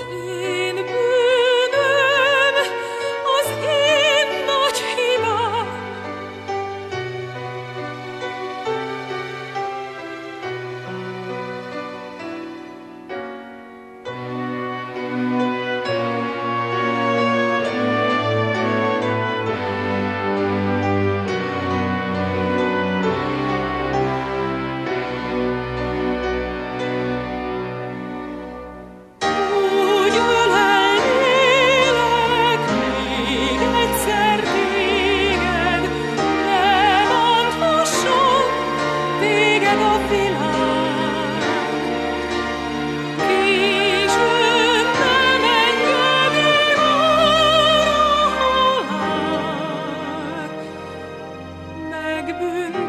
is gün